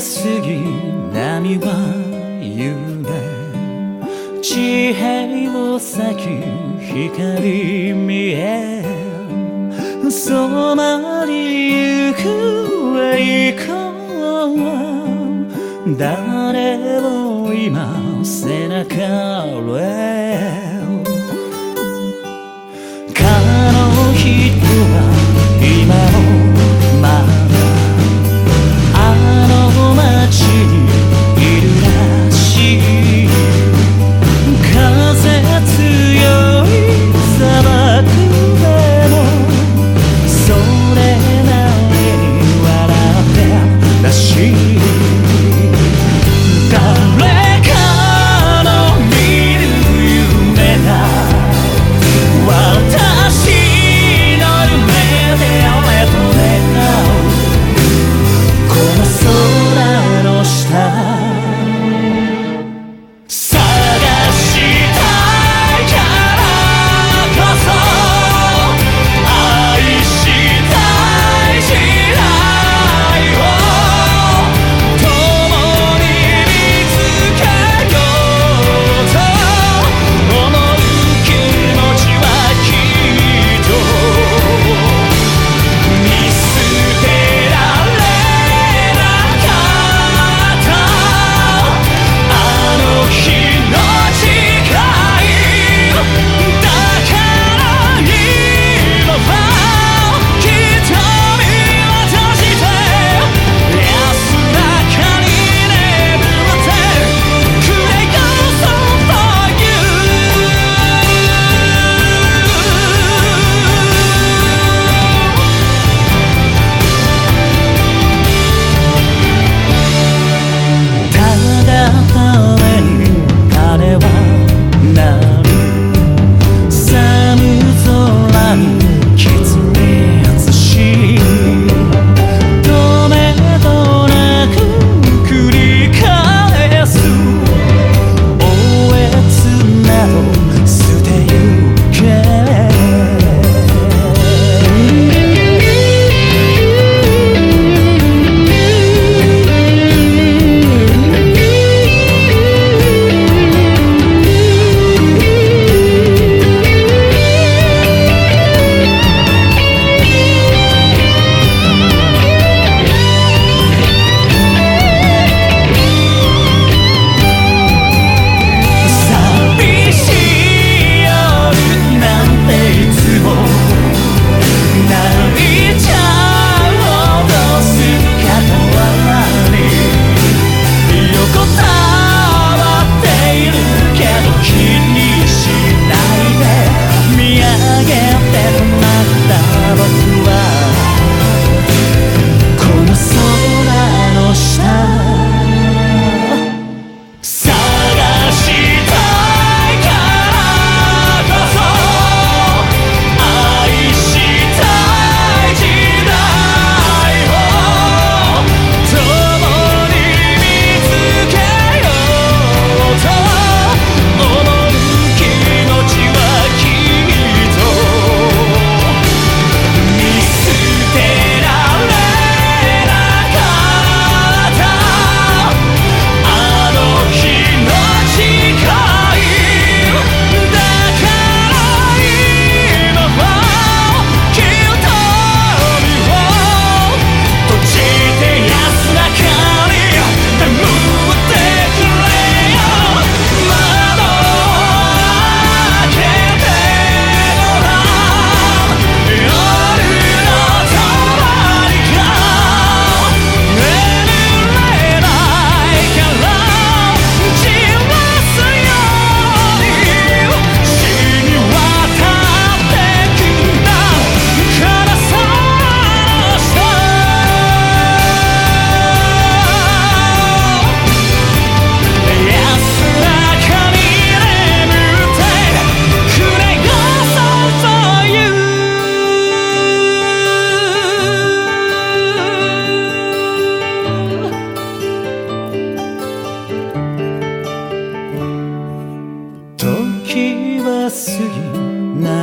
時は過ぎ波は揺れ地平を咲き光見え染まりゆく栄光は誰も今背中へ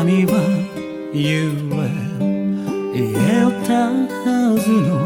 にはゆえ言えたはずの